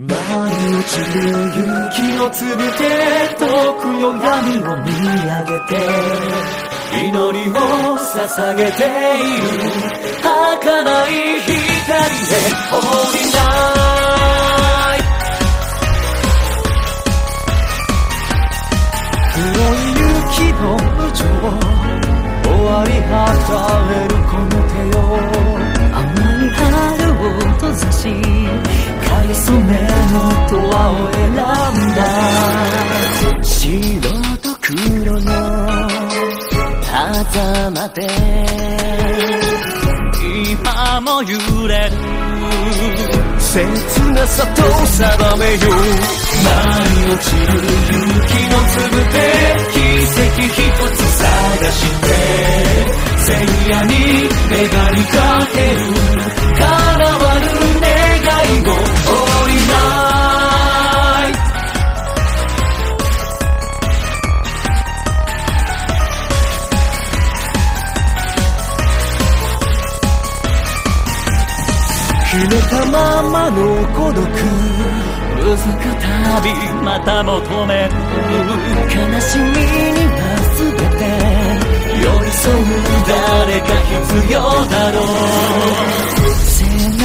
舞い落ちる雪の粒で遠くよ闇を見上げて祈りを捧げている儚い光で降りない黒い雪の無情終わり果たれるこの手を甘い春を閉ざしかりそめのドアを選んだ。白と黒の狭間で。今も揺れる。切なさと定めよう。舞い落ちる雪の粒で。奇跡一つ探して。千夜に願いかける。決めたままの孤独うずく旅また求める悲しみには全て寄り添う誰か必要だろう。背中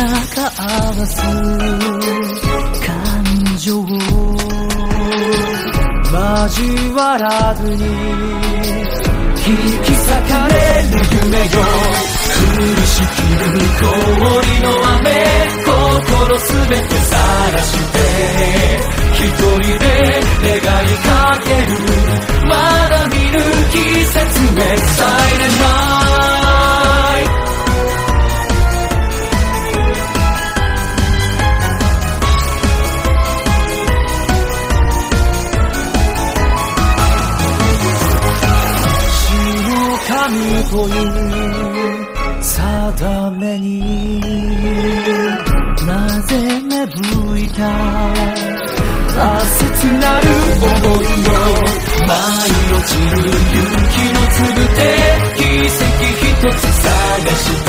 合わす感情交わらずに引き裂かれる夢よ。降りしきる氷の雨心すべて探して一人で願いかけるまだ見ぬ季節へサイレンナイ死の神という定めにな。大切なる想いを舞い落ちる雪の粒で奇跡一つ探して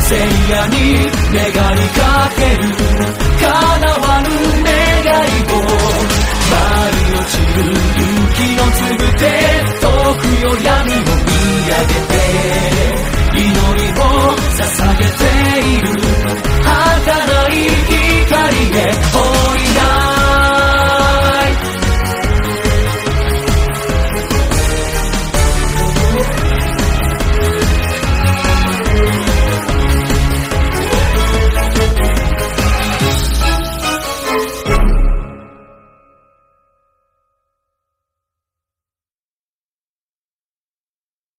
聖夜に願いかける叶わぬ願いを。